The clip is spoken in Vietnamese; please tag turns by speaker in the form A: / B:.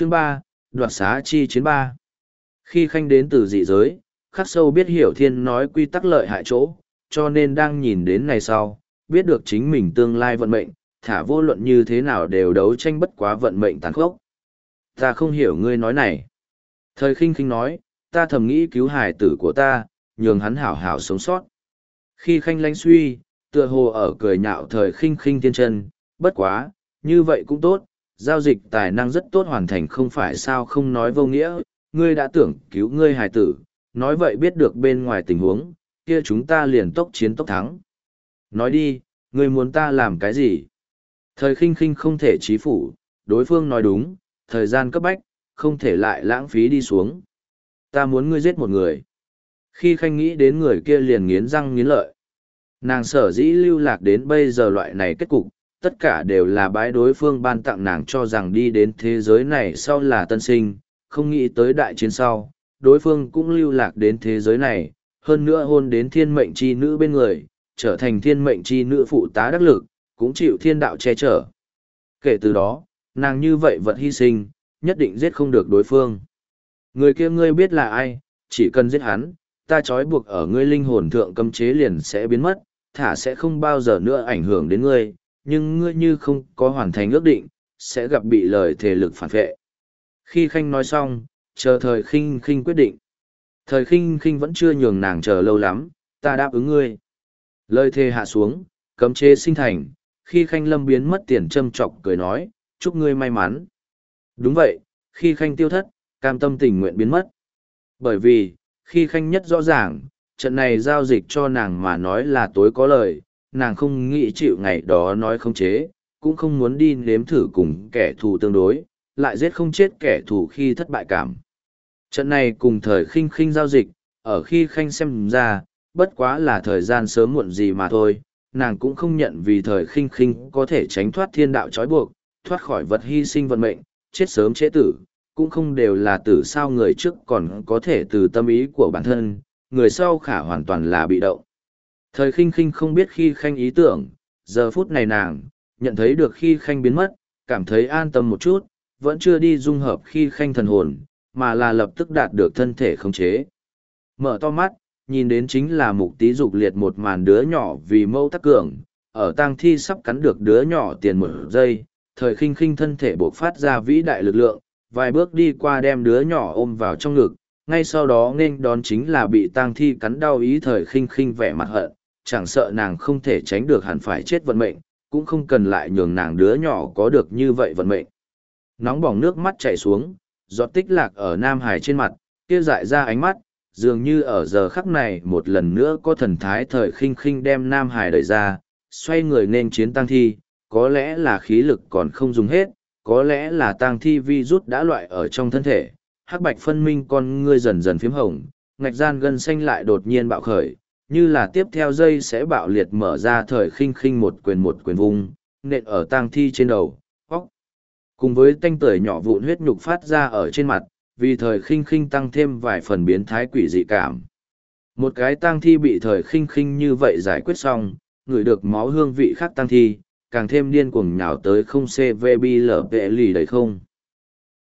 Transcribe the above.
A: Chương ba đoạt xá chi chiến ba Khi khanh đến từ dị giới, khắc sâu biết hiểu thiên nói quy tắc lợi hại chỗ, cho nên đang nhìn đến này sau, biết được chính mình tương lai vận mệnh, thả vô luận như thế nào đều đấu tranh bất quá vận mệnh tàn khốc. Ta không hiểu ngươi nói này. Thời khinh khinh nói, ta thầm nghĩ cứu hài tử của ta, nhường hắn hảo hảo sống sót. Khi khanh lánh suy, tựa hồ ở cười nhạo thời khinh khinh thiên chân, bất quá, như vậy cũng tốt, giao dịch tài năng rất tốt hoàn thành không phải sao không nói vô nghĩa, ngươi đã tưởng cứu ngươi hài tử, nói vậy biết được bên ngoài tình huống, kia chúng ta liền tốc chiến tốc thắng. Nói đi, ngươi muốn ta làm cái gì? Thời khinh khinh không thể trí phủ, đối phương nói đúng, thời gian cấp bách, không thể lại lãng phí đi xuống. Ta muốn ngươi giết một người. Khi khanh nghĩ đến người kia liền nghiến răng nghiến lợi. Nàng sở dĩ lưu lạc đến bây giờ loại này kết cục, tất cả đều là bái đối phương ban tặng nàng cho rằng đi đến thế giới này sau là tân sinh, không nghĩ tới đại chiến sau, đối phương cũng lưu lạc đến thế giới này, hơn nữa hôn đến thiên mệnh chi nữ bên người, trở thành thiên mệnh chi nữ phụ tá đắc lực, cũng chịu thiên đạo che chở. Kể từ đó, nàng như vậy vật hy sinh, nhất định giết không được đối phương. Người kia ngươi biết là ai, chỉ cần giết hắn, ta trói buộc ở ngươi linh hồn thượng cấm chế liền sẽ biến mất, thả sẽ không bao giờ nữa ảnh hưởng đến ngươi, nhưng ngươi như không có hoàn thành ước định, sẽ gặp bị lời thể lực phản vệ. Khi Khanh nói xong, chờ thời khinh khinh quyết định. Thời khinh khinh vẫn chưa nhường nàng chờ lâu lắm, ta đáp ứng ngươi. Lời thề hạ xuống, cấm chế sinh thành, khi Khanh lâm biến mất tiền châm chọc cười nói, chúc ngươi may mắn. Đúng vậy, khi Khanh tiêu thất, cam tâm tình nguyện biến mất. Bởi vì, khi Khanh nhất rõ ràng, trận này giao dịch cho nàng mà nói là tối có lời, nàng không nghĩ chịu ngày đó nói không chế, cũng không muốn đi nếm thử cùng kẻ thù tương đối, lại giết không chết kẻ thù khi thất bại cảm. Trận này cùng thời khinh khinh giao dịch, ở khi khanh xem ra, bất quá là thời gian sớm muộn gì mà thôi, nàng cũng không nhận vì thời khinh khinh có thể tránh thoát thiên đạo trói buộc, thoát khỏi vật hy sinh vận mệnh, chết sớm chế tử, cũng không đều là tử sao người trước còn có thể từ tâm ý của bản thân, người sau khả hoàn toàn là bị động. Thời khinh khinh không biết khi khanh ý tưởng, giờ phút này nàng, nhận thấy được khi khanh biến mất, cảm thấy an tâm một chút, vẫn chưa đi dung hợp khi khanh thần hồn, mà là lập tức đạt được thân thể khống chế. Mở to mắt, nhìn đến chính là mục tí dục liệt một màn đứa nhỏ vì mâu tắc cường, ở tang thi sắp cắn được đứa nhỏ tiền một giây, thời khinh khinh thân thể bộc phát ra vĩ đại lực lượng, vài bước đi qua đem đứa nhỏ ôm vào trong ngực, ngay sau đó nên đón chính là bị tang thi cắn đau ý thời khinh khinh vẻ mặt hận, chẳng sợ nàng không thể tránh được hẳn phải chết vận mệnh, cũng không cần lại nhường nàng đứa nhỏ có được như vậy vận mệnh. Nóng bỏng nước mắt chảy xuống, giọt tích lạc ở Nam Hải trên mặt, kia dại ra ánh mắt, dường như ở giờ khắc này một lần nữa có thần thái thời khinh khinh đem Nam Hải đẩy ra, xoay người nên chiến tăng thi, có lẽ là khí lực còn không dùng hết, có lẽ là tăng thi vi rút đã loại ở trong thân thể, hắc bạch phân minh con ngươi dần dần phím hồng, ngạch gian gân xanh lại đột nhiên bạo khởi, như là tiếp theo dây sẽ bạo liệt mở ra thời khinh khinh một quyền một quyền vung, nện ở tang thi trên đầu, óc. Cùng với tanh tưởi nhỏ vụn huyết nhục phát ra ở trên mặt, vì thời khinh khinh tăng thêm vài phần biến thái quỷ dị cảm. Một cái tang thi bị thời khinh khinh như vậy giải quyết xong, ngửi được máu hương vị khác tang thi, càng thêm điên cuồng nhào tới không cvb lở vệ lì đầy không.